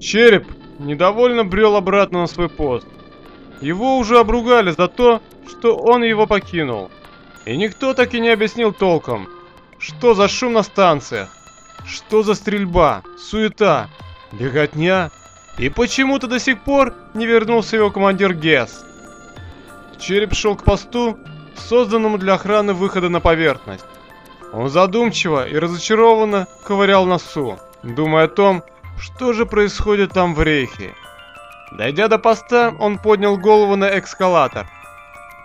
Череп недовольно брел обратно на свой пост. Его уже обругали за то, что он его покинул. И никто так и не объяснил толком, что за шум на станциях, что за стрельба, суета, беготня, и почему-то до сих пор не вернулся его командир Гесс. Череп шел к посту, созданному для охраны выхода на поверхность. Он задумчиво и разочарованно ковырял носу, думая о том, что же происходит там в рейхе. Дойдя до поста, он поднял голову на эскалатор.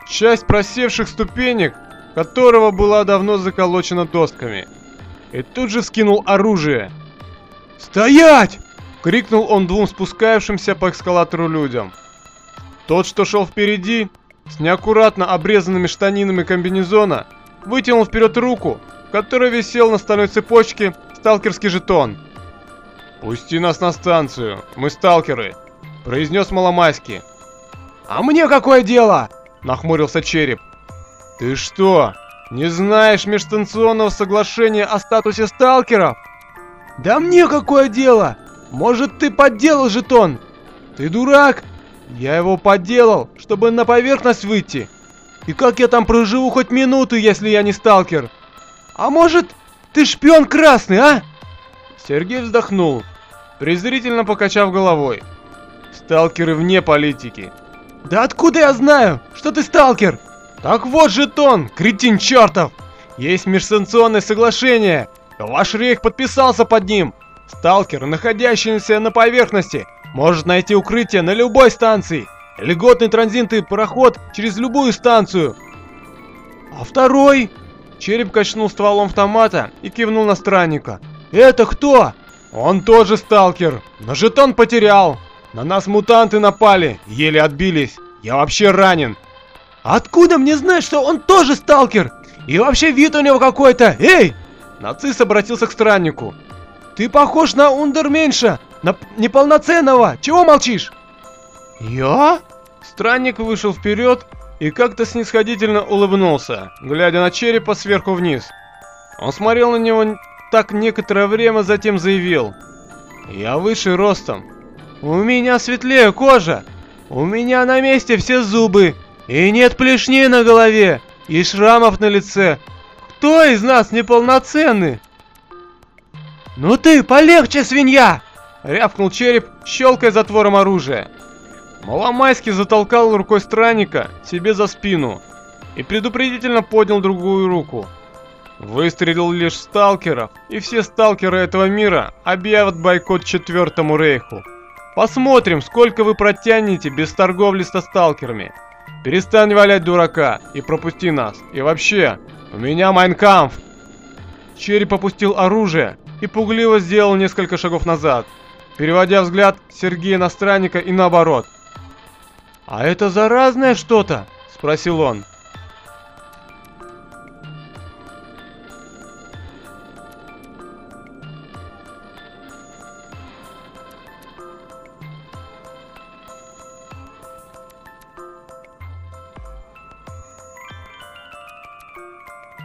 Часть просевших ступенек, которого была давно заколочена досками. И тут же скинул оружие. «Стоять!» — крикнул он двум спускающимся по эскалатору людям. Тот, что шел впереди, с неаккуратно обрезанными штанинами комбинезона, вытянул вперед руку, которая висел на стальной цепочке сталкерский жетон. «Пусти нас на станцию, мы сталкеры», — произнес Маломайский. «А мне какое дело?» — нахмурился Череп. «Ты что, не знаешь межстанционного соглашения о статусе сталкеров?» «Да мне какое дело? Может, ты подделал жетон?» «Ты дурак? Я его подделал, чтобы на поверхность выйти. И как я там проживу хоть минуту, если я не сталкер?» «А может, ты шпион красный, а?» Сергей вздохнул, презрительно покачав головой. Сталкеры вне политики. Да откуда я знаю, что ты сталкер? Так вот жетон, кретин чертов! Есть межсанкционное соглашение. Ваш рейх подписался под ним. Сталкер, находящийся на поверхности, может найти укрытие на любой станции. Льготный транзитный проход через любую станцию. А второй? Череп качнул стволом автомата и кивнул на странника. Это кто? Он тоже сталкер, но жетон потерял. На нас мутанты напали, еле отбились. Я вообще ранен. Откуда мне знать, что он тоже сталкер? И вообще вид у него какой-то. Эй! Нацис обратился к страннику. Ты похож на Ундерменша, на неполноценного. Чего молчишь? Я? Странник вышел вперед и как-то снисходительно улыбнулся, глядя на черепа сверху вниз. Он смотрел на него так некоторое время, затем заявил. «Я выше ростом, у меня светлее кожа. У меня на месте все зубы. И нет плешни на голове. И шрамов на лице. Кто из нас неполноценный? Ну ты полегче, свинья! Рявкнул череп, щелкая затвором оружия. Маломайский затолкал рукой странника себе за спину и предупредительно поднял другую руку. Выстрелил лишь сталкеров, и все сталкеры этого мира объявят бойкот Четвертому Рейху. Посмотрим, сколько вы протянете без торговли со сталкерами. Перестань валять дурака и пропусти нас. И вообще, у меня майнкамф. Череп опустил оружие и пугливо сделал несколько шагов назад, переводя взгляд Сергея на странника и наоборот. «А это заразное что-то?» – спросил он.